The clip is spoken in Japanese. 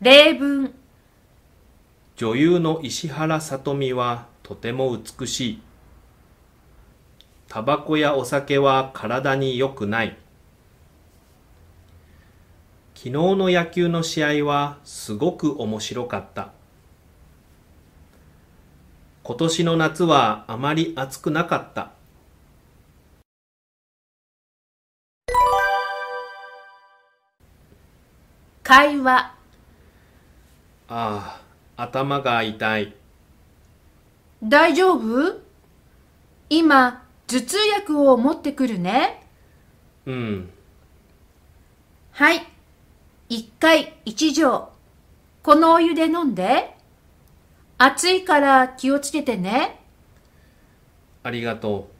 例文女優の石原さとみはとても美しい。タバコやお酒は体に良くない。昨日の野球の試合はすごく面白かった。今年の夏はあまり暑くなかった。会話ああ、頭が痛い。大丈夫？今頭痛薬を持ってくるね。うん、はい。一回一錠。このお湯で飲んで。熱いから気をつけてね。ありがとう。